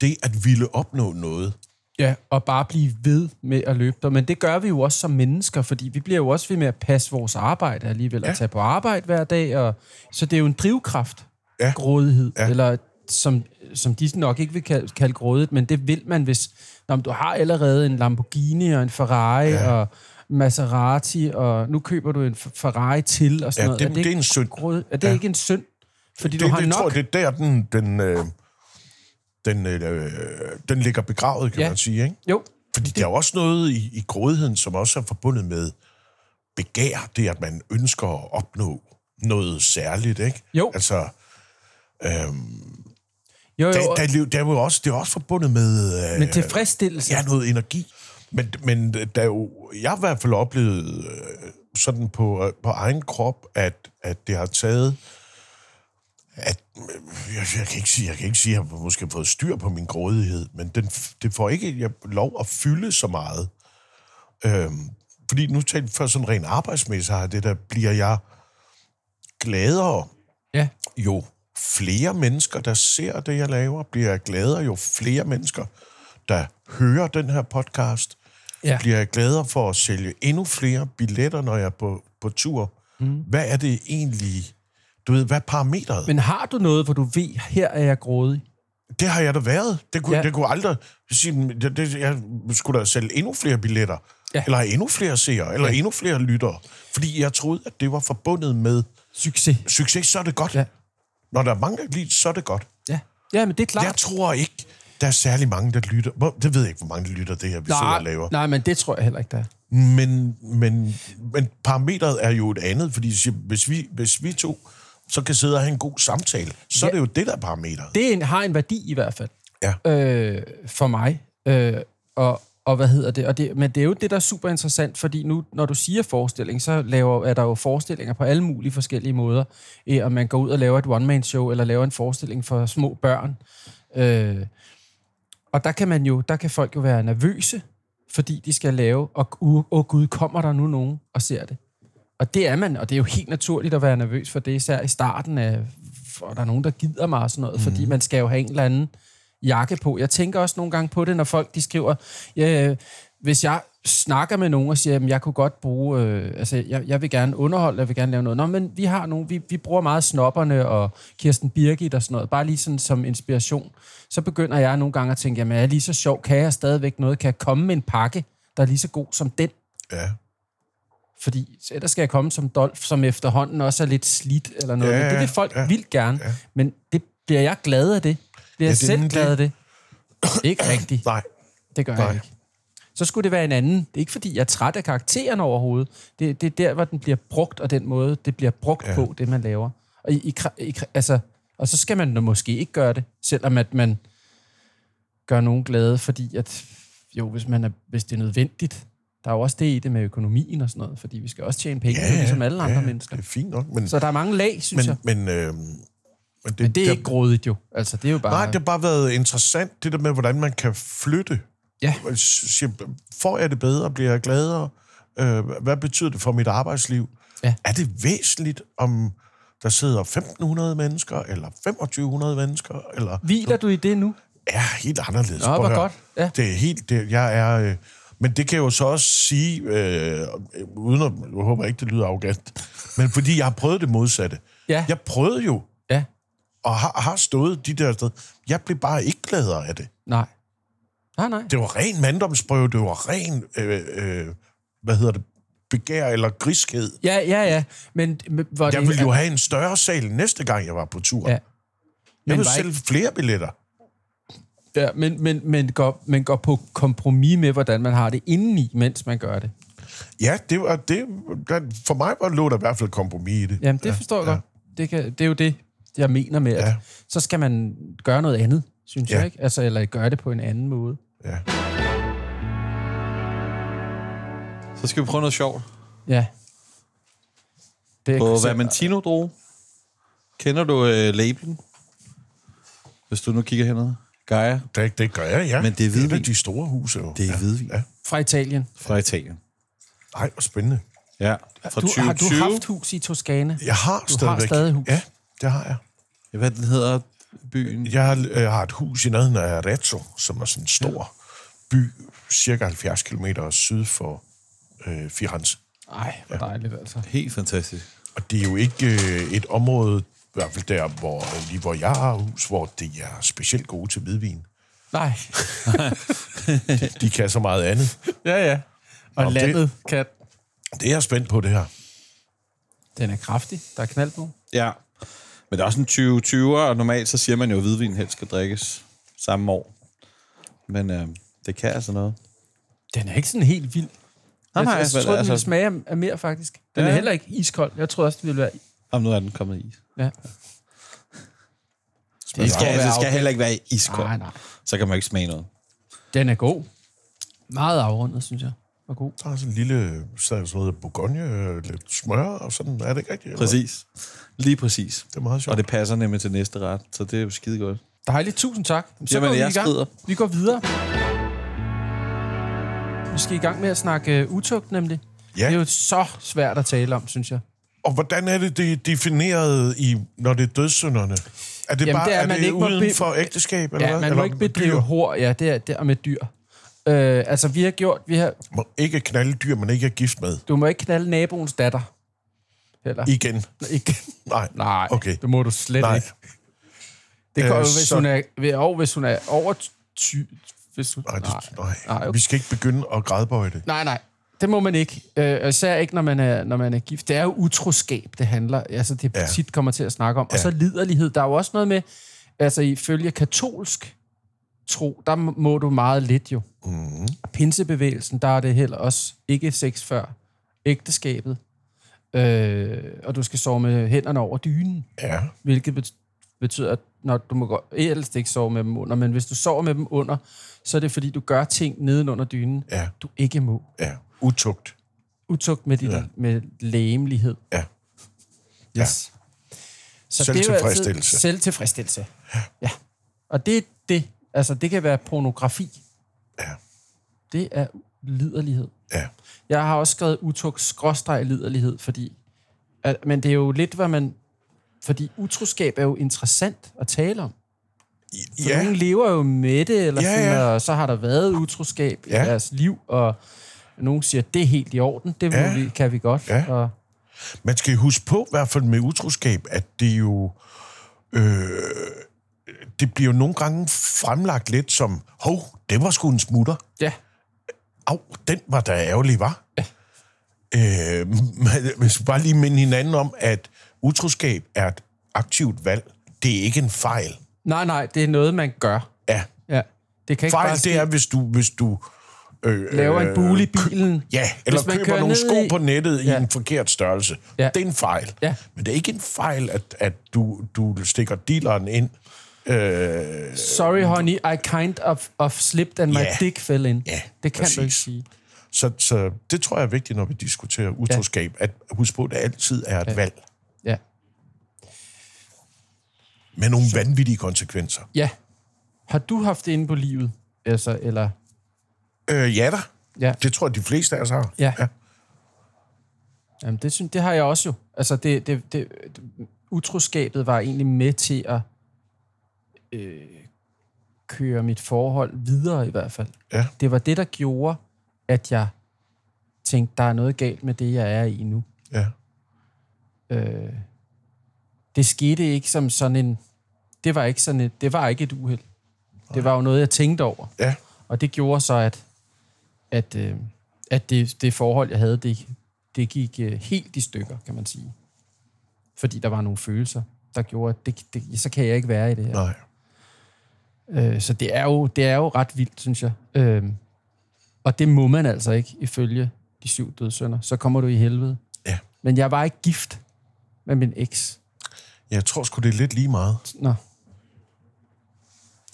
Det at ville opnå noget. Ja, og bare blive ved med at løbe der. Men det gør vi jo også som mennesker, fordi vi bliver jo også ved med at passe vores arbejde alligevel, ja. At tage på arbejde hver dag. Og, så det er jo en drivkraft, Ja. grådighed, Ja. eller som, som de nok ikke vil kalde, kalde grådigt, men det vil man, hvis du har allerede en Lamborghini og en Ferrari ja. og Maserati, og nu køber du en Ferrari til og sådan Ja, noget. det- det er ikke en synd. Grådigt? Er det Ja. ikke en synd? Fordi Det, du har det nok... tror jeg, det er der, den, den, øh, den, øh, den ligger begravet, kan Ja. man sige. Ikke? Jo, Fordi der er også noget i, i grådigheden, som også er forbundet med begær. Det, at man ønsker at opnå noget særligt, ikke? Jo. Altså, jo, jo. der, der, er der er jo også, det er også forbundet med... Øh, men tilfredsstillelse. Ja, noget energi. Men, men der er jo, jeg har i hvert fald oplevet øh, sådan på, øh, på egen krop, at, at det har taget... At, øh, jeg, jeg, kan ikke sige, jeg kan ikke sige, at jeg har måske fået styr på min grådighed, men den, det får ikke jeg, lov at fylde så meget. Øhm, fordi nu talte før sådan rent arbejdsmæssigt, har det der, bliver jeg gladere, Ja. jo flere mennesker, der ser det, jeg laver, bliver jeg gladere, jo flere mennesker, der hører den her podcast, Ja. bliver jeg gladere for at sælge endnu flere billetter, når jeg er på, på tur. Mm. Hvad er det egentlig, du ved, hvad er parametret? Men, har du noget, hvor du ved, her er jeg grådig? det har jeg da været. Det kunne, Ja. det kunne aldrig sige, det, det, jeg skulle da sælge endnu flere billetter, Ja. eller endnu flere seere, eller ja. endnu flere lyttere, fordi jeg troede, at det var forbundet med Succes. succes, så er det godt. Ja. Når der er mange, der kan så er det godt. Ja. Ja, men det er klart. Jeg tror ikke, der er særlig mange, der lytter. Det ved jeg ikke, hvor mange der lytter det her, vi sidder og laver. nej, men det tror jeg heller ikke, der er. Men, men, men parametret er jo et andet, fordi hvis vi, hvis vi to så kan sidde og have en god samtale, så ja. er det jo det, der er parametret. Det en, har en værdi i hvert fald. Ja. øh, for mig. Øh, og, og hvad hedder det? Og det? Men det er jo det, der er super interessant, fordi nu, når du siger forestilling, så laver, er der jo forestillinger på alle mulige forskellige måder. Øh, Om man går ud og laver et one-man-show, eller laver en forestilling for små børn. Øh, og der kan man jo, der kan folk jo være nervøse, fordi de skal lave, og åh oh, gud, kommer der nu nogen og ser det? Og det er man, og det er jo helt naturligt at være nervøs for det, især i starten af, for der er nogen, der gider mig og sådan noget, mm. fordi man skal jo have en eller anden jakke på. Jeg tænker også nogle gange på det, når folk de skriver, ja, hvis jeg snakker med nogen og siger, at jeg kunne godt bruge, øh, altså jeg, jeg vil gerne underholde, jeg vil gerne lave noget. Nå, men vi har nogle, vi, vi bruger meget snopperne og Kirsten Birgit og sådan noget, bare lige sådan som inspiration. Så begynder jeg nogle gange at tænke, jamen er jeg lige så sjov, kan jeg stadigvæk noget, kan jeg komme med en pakke, der er lige så god som den? Ja. Fordi så ellers skal jeg komme som Dolf, som efterhånden også er lidt slidt eller noget. Ja, men det vil folk ja, vildt gerne. Ja. Men det bliver jeg glad af det. Bliver Ja, jeg det er selv glad det. af det? Ikke rigtigt. Nej. Det gør Nej. jeg ikke. Så skulle det være en anden. Det er ikke, fordi jeg er træt af karakteren overhovedet. Det, det er der, hvor den bliver brugt, og den måde, det bliver brugt Ja. på, det man laver. Og, i, i, altså, og så skal man da måske ikke gøre det, selvom at man gør nogen glade, fordi at, jo, hvis, man er, hvis det er nødvendigt. Der er jo også det i det med økonomien og sådan noget, fordi vi skal også tjene penge, ja, ligesom alle andre ja, mennesker. det er fint nok, men, Så der er mange lag, synes jeg. men, men, øh, men, det, Men det er der- ikke grådigt jo. Altså, det er jo bare... Nej, det har bare været interessant, det der med, hvordan man kan flytte. Ja. Får jeg det bedre? Bliver jeg gladere? Øh, hvad betyder det for mit arbejdsliv? Ja. Er det væsentligt, om der sidder 1.500 mennesker, eller 2.500 mennesker, eller... Hviler du i det nu? er helt anderledes. Nå, hvor godt. Ja. Det er helt... Det, jeg er... Øh, men det kan jeg jo så også sige, øh, uden at... Jeg håber ikke, det lyder arrogant. Men fordi jeg har prøvet det modsatte. Ja. Jeg prøvede jo, Ja. Og har, har stået de der steder. Jeg blev bare ikke gladere af det. Nej. Nej, nej. Det var ren manddomsprøve, det var ren, øh, øh, hvad hedder det, begær eller griskhed. Ja, ja, ja. Men, men hvor Jeg ville jo have en større sal næste gang, jeg var på tur. Ja. Jeg Men vil var sælge flere billetter. Ja, men, men, men, går, men går på kompromis med, hvordan man har det indeni, mens man gør det. Ja, det var det. For mig var lå der i hvert fald kompromis i det. Jamen, det ja, forstår jeg ja. godt. Det, kan, det er jo det, jeg mener med, at Ja. så skal man gøre noget andet, synes Ja. jeg, ikke? Altså, eller gøre det på en anden måde. Ja. Så skal vi prøve noget sjovt. Ja. Det er På Vermentino droge. Kender du øh, labelen? Hvis du nu kigger hernede. Gaia. Det, det gør jeg, ja. Men det er det er hvidvin. de store huse, jo. Det er ja. hvidvin. Ja. Fra Italien. Fra Italien. Ej, hvor spændende. Ja, fra Du, har du 2020. haft hus i Toskana? Jeg har Du stadigvæk. har stadig hus? Ja, det har jeg. Hvad den hedder byen? Jeg har, øh, har et hus i nærheden af Arezzo, som er sådan en stor by, cirka 70 km syd for øh, Firenze. Nej, hvor dejligt altså. Helt fantastisk. Og det er jo ikke øh, et område, i hvert fald der, hvor, lige hvor jeg har hus, hvor det er specielt gode til hvidvin. Nej. De kan så meget andet. ja, ja. Og Nå, det- landet kan... Det er jeg spændt på, det her. Den er kraftig. Der er knald på. Ja. Men det er også en 2020'er, og normalt så siger man jo, at hvidvin helst skal drikkes samme år. Men øh, det kan altså noget. Den er ikke sådan helt vild. Nej, jeg, nej, jeg, jeg men tror, den altså- ville smage af- mere, faktisk. Den Ja. er heller ikke iskold. Jeg tror også, det ville være... Om nu er den kommet i is. Ja. Det for skal, det skal heller ikke være iskold. Nej, nej. Så kan man ikke smage noget. Den er god. Meget afrundet, synes jeg. Var god. Der er sådan en lille, sådan noget bourgogne, øh, lidt smør og sådan. Er det ikke rigtigt? Præcis. Lige præcis. Det er meget sjovt. Og det passer nemlig til næste ret, så det er jo skide godt. Dejligt. Tusind tak. Så Jamen, går vi jeg i gang. skrider. Vi går videre. Vi skal i gang med at snakke uh, utugt, nemlig. Ja. Det er jo så svært at tale om, synes jeg. Og hvordan er det, det er defineret, i, når det er dødssynderne? Er det Jamen, bare det er, er, man det ikke uden be- for ægteskab? Eller Ja, hvad? man må eller ikke bedrive hår. Ja, det er, det er med dyr. Øh, altså, vi har gjort... Vi har, Må ikke knalde dyr, man ikke er gift med. du må ikke knalde naboens datter. Heller. Igen. Ikke. Nej. Nej, Okay. det må du slet Nej. ikke. Det går Øh, jo, hvis så- hun er, og hvis hun er over 20... Hvis hun, Nej, det, nej. Nej, okay. Vi skal ikke begynde at grædbøje det. nej, nej. Det må man ikke. Øh, især ikke, når man, er, når man er gift. Det er jo utroskab, det handler. Altså, det Ja. tit kommer til at snakke om. Ja. Og så liderlighed. Der er jo også noget med, altså ifølge katolsk tro, der må- du meget lidt jo. Mm. Pinsebevægelsen, der er det heller også ikke sex før ægteskabet. Øh, og du skal sove med hænderne over dynen, Ja. hvilket bet- betyder, at når du må helst ikke sove med dem under, men hvis du sover med dem under, så er det fordi, du gør ting nedenunder dynen, Ja. du ikke må. Ja. Utugt. Utugt med, dit, ja. med lægemlighed. Ja. Yes. Så Selvtilfredsstillelse. selvtilfredsstillelse. Ja. Og det er det. Altså, det kan være pornografi. Ja. Det er liderlighed. Ja. Jeg har også skrevet utugt skråstreg liderlighed, fordi... At, men det er jo lidt, hvad man... Fordi utroskab er jo interessant at tale om. For Ja. nogle lever jo med det, eller Ja, og så har der været utroskab ja. I deres liv, og nogen siger, det er helt i orden, det Ja. vi, kan vi godt. Ja. Og, Man skal huske på, i hvert fald med utroskab, at det jo... Øh, det bliver jo nogle gange fremlagt lidt som, hov, det var sgu en smutter. ja, Au, den var da ærgerlig, var. Ja. Øh, men hvis vi bare lige minde hinanden om, at utroskab er et aktivt valg. Det er ikke en fejl. nej, nej, det er noget, man gør. Ja. Ja. Det kan ikke Fejl, bare ske, det er, hvis du, hvis du øh, laver en bule i bilen. Ja, eller man køber kører nogle sko i- på nettet i Ja. en forkert størrelse. Ja. Det er en fejl. Ja. Men det er ikke en fejl, at, at du, du stikker dealeren ind. Øh, Sorry, honey, I kind of, of slipped and my Ja. dick fell in. Ja, det kan du ikke præcis. sige. så, så det tror jeg er vigtigt, når vi diskuterer utroskab, at huske på, at det altid er et valg Ja. med nogle vanvittige konsekvenser. ja. Har du haft det inde på livet? Altså, eller... Øh, ja da. Ja. Det tror jeg, de fleste af os har. Ja. Jamen, det, synes, det har jeg også jo. Altså, det, det, det, utroskabet var egentlig med til at øh, køre mit forhold videre i hvert fald. Ja. Det var det, der gjorde, at jeg tænkte, der er noget galt med det, jeg er i nu. ja. Øh, det skete ikke som sådan en... Det var ikke sådan et, det var ikke et uheld. Det var jo noget, jeg tænkte over. Ja. Og det gjorde så, at, at, øh, at det, det forhold, jeg havde, det, det gik øh, helt i stykker, kan man sige. Fordi der var nogle følelser, der gjorde, at det, det, så kan jeg ikke være i det her. Nej. Øh, så det er, jo, det er jo ret vildt, synes jeg. Øh, og det må man altså ikke, ifølge de syv dødsønder. Så kommer du i helvede. Ja. Men jeg var ikke gift med min eks. Jeg tror sgu, det er lidt lige meget. Nå.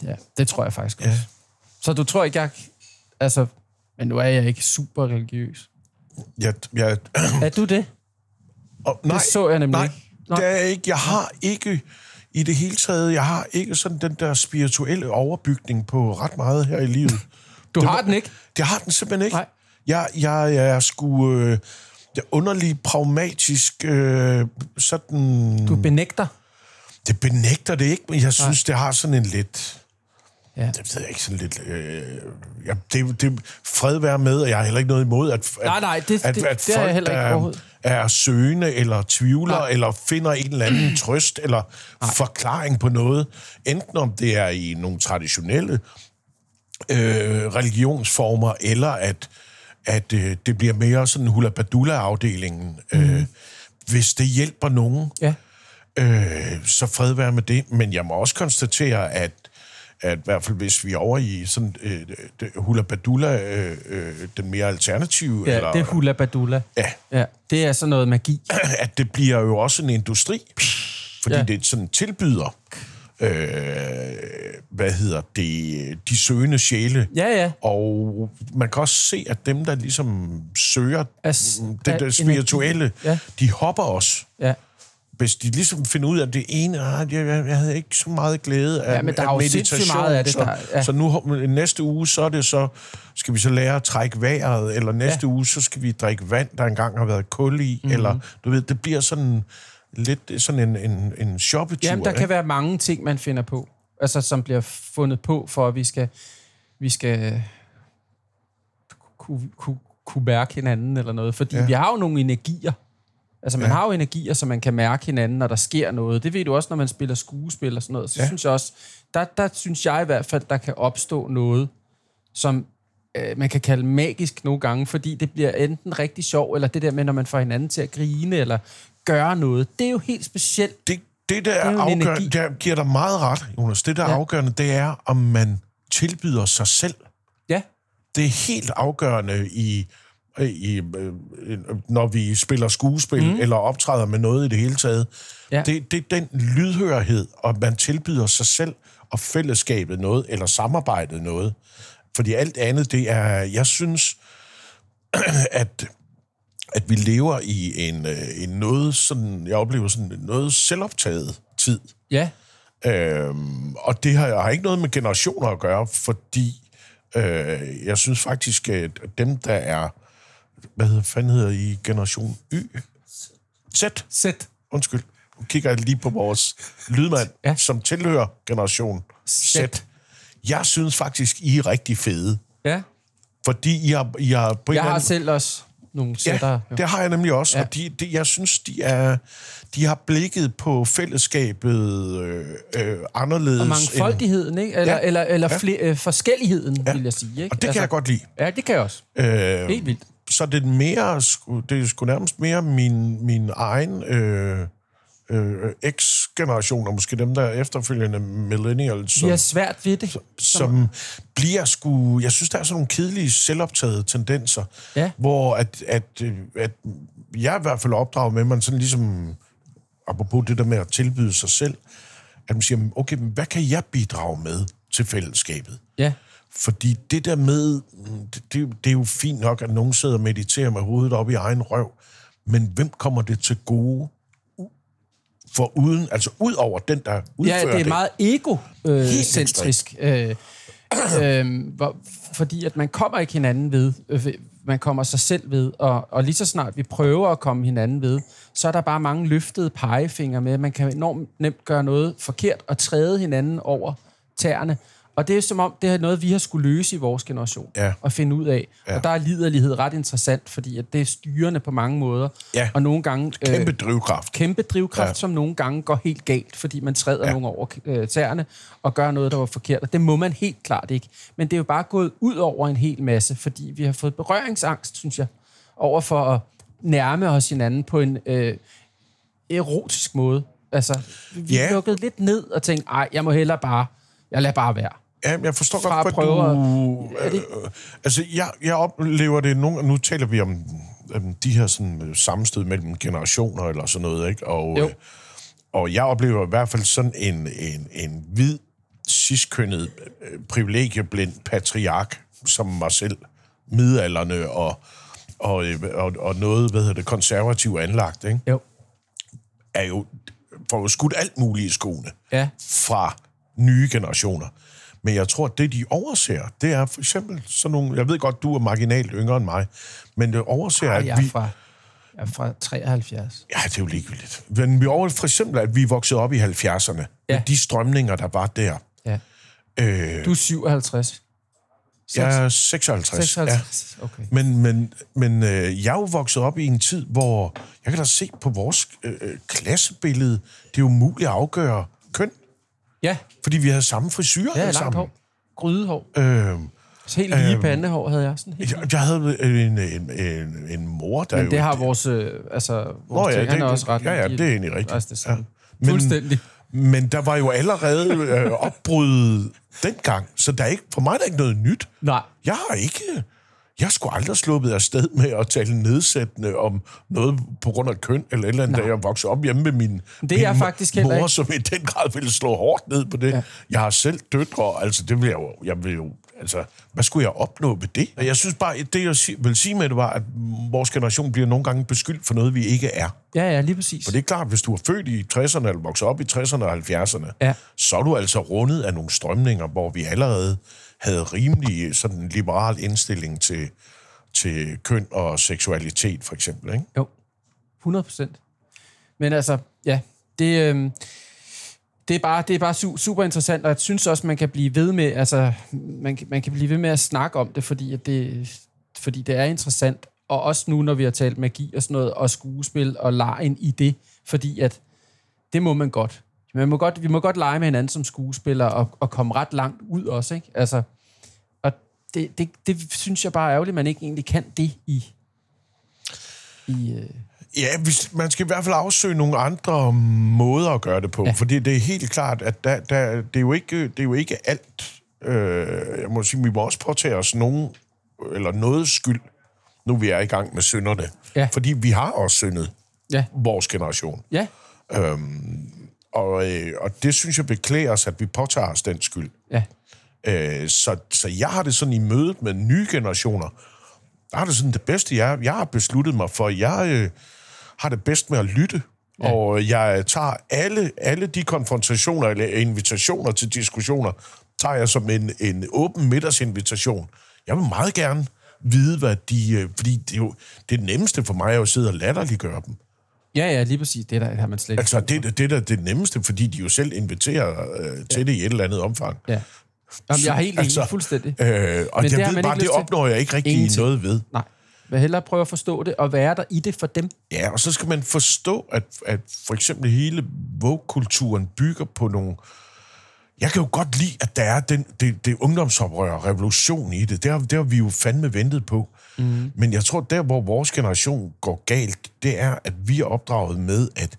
Ja, det tror jeg faktisk også. Ja. Så du tror ikke, jeg... Altså, men nu er jeg ikke super religiøs. Jeg, jeg, Er du det? og, nej, det så jeg nemlig nej, ikke. Nå. det er ikke. Jeg har ikke i det hele taget, jeg har ikke sådan den der spirituelle overbygning på ret meget her i livet. Du Det har den ikke? Det har den simpelthen ikke. Nej. Jeg, jeg, jeg er sgu øh, jeg er underlig pragmatisk øh, sådan... Du benægter? Det benægter det ikke, men jeg synes, det har sådan en lidt... Ja. Det ved jeg ikke, sådan lidt... Øh, ja, det, det fred være med, og jeg har heller ikke noget imod, at, at, Nej, nej, det- at, det- at det har jeg folk, heller ikke overhovedet. Er søgende, eller tvivler, Nej. eller finder en eller anden trøst, eller forklaring på noget. Enten om det er i nogle traditionelle øh, religionsformer, eller at, at øh, det bliver mere sådan hula-badula-afdelingen. Mm. Øh, hvis det hjælper nogen, Ja. øh, så fred være med det. Men jeg må også konstatere, at, at i hvert fald hvis vi er over i sådan øh, det- hula-badula, øh, øh, den mere alternative, Ja, eller, det er hula badula. ja, Ja, det er sådan noget magi. at det bliver jo også en industri, fordi Ja. det sådan tilbyder, øh, hvad hedder det, de søgende sjæle. Ja, ja. Og man kan også se, at dem, der ligesom søger As- det der spirituelle, Ja. de hopper også. Ja. Hvis de ligesom finder ud af, det ene, ah, jeg, jeg, jeg havde ikke så meget glæde af, Ja, men der af meditation, meget af det, så, der- ja. så nu næste uge, så er det så, skal vi så lære at trække vejret, eller næste Ja. uge, så skal vi drikke vand, der engang har været kul i, Mhm. mm-hmm. eller du ved, det bliver sådan lidt sådan en, en, en shoppetur. Jamen, der ikke? kan være mange ting, man finder på. Altså, som bliver fundet på, for at vi skal, vi skal kunne, kunne, kunne mærke hinanden eller noget. Fordi. Ja. vi har jo nogle energier. Altså, man ja. har jo energier, så man kan mærke hinanden, når der sker noget. Det ved du også, når man spiller skuespil og sådan noget. Så ja. Synes jeg også, der, der synes jeg i hvert fald, der kan opstå noget, som øh, man kan kalde magisk nogle gange, fordi det bliver enten rigtig sjov, eller det der med, når man får hinanden til at grine, eller gøre noget. Det er jo helt specielt. det, det, der er er en afgørende, der giver dig meget ret, Jonas. Det, der er Ja. afgørende, det er, om man tilbyder sig selv. Ja. Det er helt afgørende i, i øh, når vi spiller skuespil mm. eller optræder med noget i det hele taget. Ja. Det, det er den lydhørhed, og man tilbyder sig selv og fællesskabet noget, eller samarbejdet noget. Fordi alt andet, det er, jeg synes, at, at vi lever i en, øh, en noget sådan, jeg oplever sådan noget selvoptaget tid. Ja. Øhm, og det har, har ikke noget med generationer at gøre, fordi øh, jeg synes faktisk, at dem, der er, hvad hedder, fanden hedder I, generation Y? Z? Sæt. Undskyld. Nu kigger jeg lige på vores lydmand, Ja. som tilhører generation Z. Z. Jeg synes faktisk, I er rigtig fede. Ja. Fordi I har, I har på Jeg har anden- selv også nogle sætter. Ja, jo. det har jeg nemlig også. Ja. Og de, de, jeg synes, de, er, de har blikket på fællesskabet øh, øh, anderledes. Og end- mangfoldigheden, ikke? Eller, Ja. eller, eller Ja. flere, øh, forskelligheden, Ja. vil jeg sige. Ikke? Og det kan jeg godt lide. Ja, det kan jeg også. Øh, Helt vildt. Så det er mere, det er sgu nærmest mere min, min egen øh, øh, eks-generation, og måske dem, der er efterfølgende millennials, Vi som, har svært ved det. som bliver sgu... Jeg synes, der er sådan nogle kedelige, selvoptagede tendenser, Ja. hvor at, at, øh, at jeg er i hvert fald opdraget med, at man sådan ligesom, apropos det der med at tilbyde sig selv, at man siger, okay, men hvad kan jeg bidrage med til fællesskabet? Ja. Fordi det der med, det, det, det er jo fint nok, at nogen sidder og mediterer med hovedet op i egen røv, men hvem kommer det til gode? For uden, altså ud over den, der udfører Ja, det er meget egocentrisk. Øh, øh, hvor, fordi at man kommer ikke hinanden ved. Øh, man kommer sig selv ved. Og, og lige så snart vi prøver at komme hinanden ved, så er der bare mange løftede pegefingre med. Man kan enormt nemt gøre noget forkert og træde hinanden over tæerne. Og det er som om, det er noget, vi har skulle løse i vores generation. Ja. Og finde ud af. Ja. Og der er liderlighed ret interessant, fordi at det er styrende på mange måder. Ja. Og nogle gange... øh, kæmpe drivkraft. kæmpe drivkraft, ja. Som nogle gange går helt galt, fordi man træder ja. Nogen over øh, tæerne og gør noget, der var forkert. Og det må man helt klart ikke. Men det er jo bare gået ud over en hel masse, fordi vi har fået berøringsangst, synes jeg, over for at nærme os hinanden på en øh, erotisk måde. Altså, vi ja. lukkede lidt ned og tænkte, ej, jeg må hellere bare, jeg lader bare være. Ja, jeg forstår godt, at du... Er det- Øh, altså, jeg, jeg oplever det nogle... Nu taler vi om øhm, de her sådan, øh, sammenstød mellem generationer eller sådan noget, ikke? Og, Jo. øh, og jeg oplever i hvert fald sådan en, en, en hvid, ciskønnet, øh, privilegieblind patriark som mig selv, midalderne og, og, øh, og, og noget, hvad hedder det, konservativt anlagt, ikke? Jo. er jo får jo skudt alt muligt i skoene Ja. fra nye generationer. Men jeg tror, at det, de overser, det er for eksempel sådan nogle... Jeg ved godt, du er marginalt yngre end mig, men det overser, Ej, at vi... er fra, jeg er fra 73. Ja, det er jo ligegyldigt. Men vi over for eksempel, at vi voksede op i 70'erne. Ja. Med de strømninger, der var der. Ja. Øh, Du er 57. jeg er 56. 56. Ja. Okay. Men, men, men øh, jeg er jo vokset op i en tid, hvor jeg kan da se på vores øh, øh, klassebillede, det er jo umuligt at afgøre Ja, fordi vi havde samme frisyr ja langt sammen. hår. Grydehår. Øh, Så helt lige Øhm, pandehår havde jeg. Sådan helt jeg, jeg havde en, en, en, en mor, der Men jo... det har vores, øh, altså, vores Nå ja, ting, det- er også ret. ja, ja, de- det er egentlig rigtigt. Altså, er Ja. Men- Fuldstændig. Men der var jo allerede øh, opbrud dengang, så der er ikke, for mig er der ikke noget nyt. Nej. Jeg har ikke... Jeg skulle aldrig sluppet afsted med at tale nedsættende om noget på grund af køn, eller et eller andet, da jeg voksede op hjemme med min, Det er jeg min faktisk heller mor, ikke. som i den grad ville slå hårdt ned på det. Ja. Jeg har selv døtre, altså det vil jeg jo... Jeg vil jo altså, hvad skulle jeg opnå ved det? Jeg synes bare, det jeg vil sige med det var, at vores generation bliver nogle gange beskyldt for noget, vi ikke er. Ja, ja, lige præcis. For det er klart, hvis du er født i 60'erne eller vokset op i 60'erne og 70'erne, Ja. så er du altså rundet af nogle strømninger, hvor vi allerede havde rimelig sådan liberal indstilling til, til køn og seksualitet, for eksempel. Ikke? Jo, 100 procent. Men altså, ja, det, øh, det er bare, det er bare su- super interessant, og jeg synes også, man kan blive ved med, altså, man, man kan blive ved med at snakke om det, fordi, at det, fordi det er interessant, og også nu, når vi har talt magi og sådan noget, og skuespil og lejen i det, fordi at det må man godt. Man må godt vi må godt lege med hinanden som skuespiller og, og komme ret langt ud også, ikke? Altså, og det, det, det synes jeg bare er ærgerligt, at man ikke egentlig kan det i, i øh, Ja, hvis, man skal i hvert fald afsøge nogle andre måder at gøre det på, ja. Fordi det er helt klart, at der, der, det, er jo ikke, det er jo ikke alt Øh, jeg må sige, vi må også påtage os nogen, eller noget skyld, nu vi er i gang med synderne. Ja. Fordi vi har også syndet, Ja. vores generation. Ja. Og, øh, og det synes jeg beklæder os, at vi påtager os den skyld. Ja. Øh, så, så jeg har det sådan i mødet med nye generationer, der har det sådan det bedste, jeg, jeg har besluttet mig for. Jeg øh, har det bedst med at lytte, ja. og jeg tager alle, alle de konfrontationer eller invitationer til diskussioner, tager jeg som en, en åben middagsinvitation. Jeg vil meget gerne vide, hvad de... Øh, fordi det, er jo, det nemmeste for mig er jo at sidde og latterliggøre dem. Ja, ja, lige præcis. Det der har man slet ikke. Altså, det, det er det nemmeste, fordi de jo selv inviterer øh, til det i et eller andet omfang. Ja. Jamen, jeg er helt enig, fuldstændig. Øh, og Men jeg det ved bare, det opnår jeg ikke rigtig Ingenting. noget ved. Nej. Vil hellere prøve at forstå det, og være der i det for dem. Ja, og så skal man forstå, at, at for eksempel hele woke-kulturen bygger på nogle... Jeg kan jo godt lide, at der er den, det, det ungdomsoprør, revolution i det. Det har, det har vi jo fandme ventet på. Mm. Men jeg tror, der hvor vores generation går galt, det er, at vi er opdraget med, at,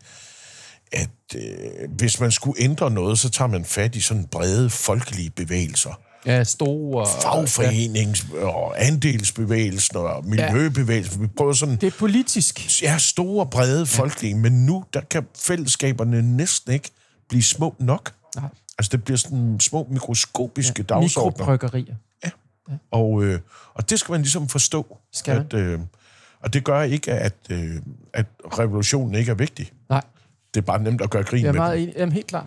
at øh, hvis man skulle ændre noget, så tager man fat i sådan brede folkelige bevægelser. Ja, store... Fagforenings- og andelsbevægelsen og miljøbevægelsen. Vi prøver sådan Det er politisk. ja, store, brede folkelige, men nu der kan fællesskaberne næsten ikke blive små nok. Nej. Altså, det bliver sådan små mikroskopiske ja, dagsordner. Mikroprykkerier. Og, øh, og det skal man ligesom forstå. Skal man? at, øh, og det gør ikke, at, øh, at revolutionen ikke er vigtig. Nej, Det er bare nemt at gøre grin jeg er med. meget enig. Jamen, helt klart.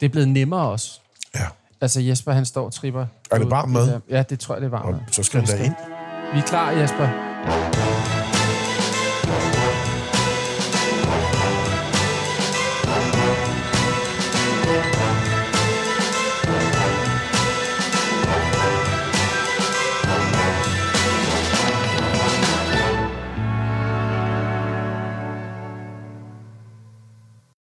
Det er blevet nemmere også. den. Ja. Altså, Jesper, han står og tripper. Er det varmt mad? Ja, det tror jeg, det er varmt. Og så skal han da ind. Vi er klar, Jesper.